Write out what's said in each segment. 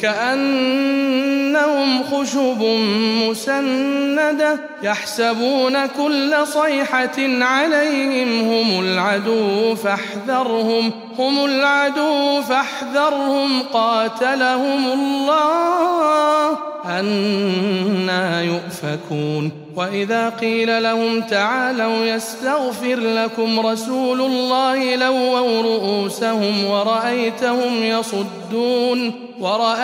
كأنهم خشب مسندة يحسبون كل صيحة عليهم هم العدو فاحذرهم هم العدو فاحذرهم قاتلهم الله أنا يؤفكون. وإذا قيل لهم تعالوا يستغفر لكم رسول الله لووا رؤوسهم ورأيتهم يصدون ورأيتهم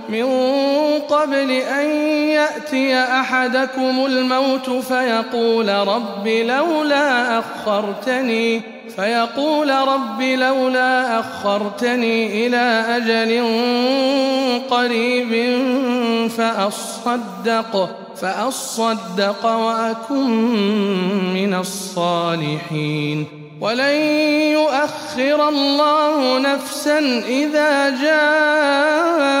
من قبل أن يأتي أحدكم الموت فيقول رب لولا أخرتني فيقول رب لولا أخرتني إلى أجل قريب فأصدق فأصدق وأكن من الصالحين. ولن يؤخر الله نفسا إذا جاء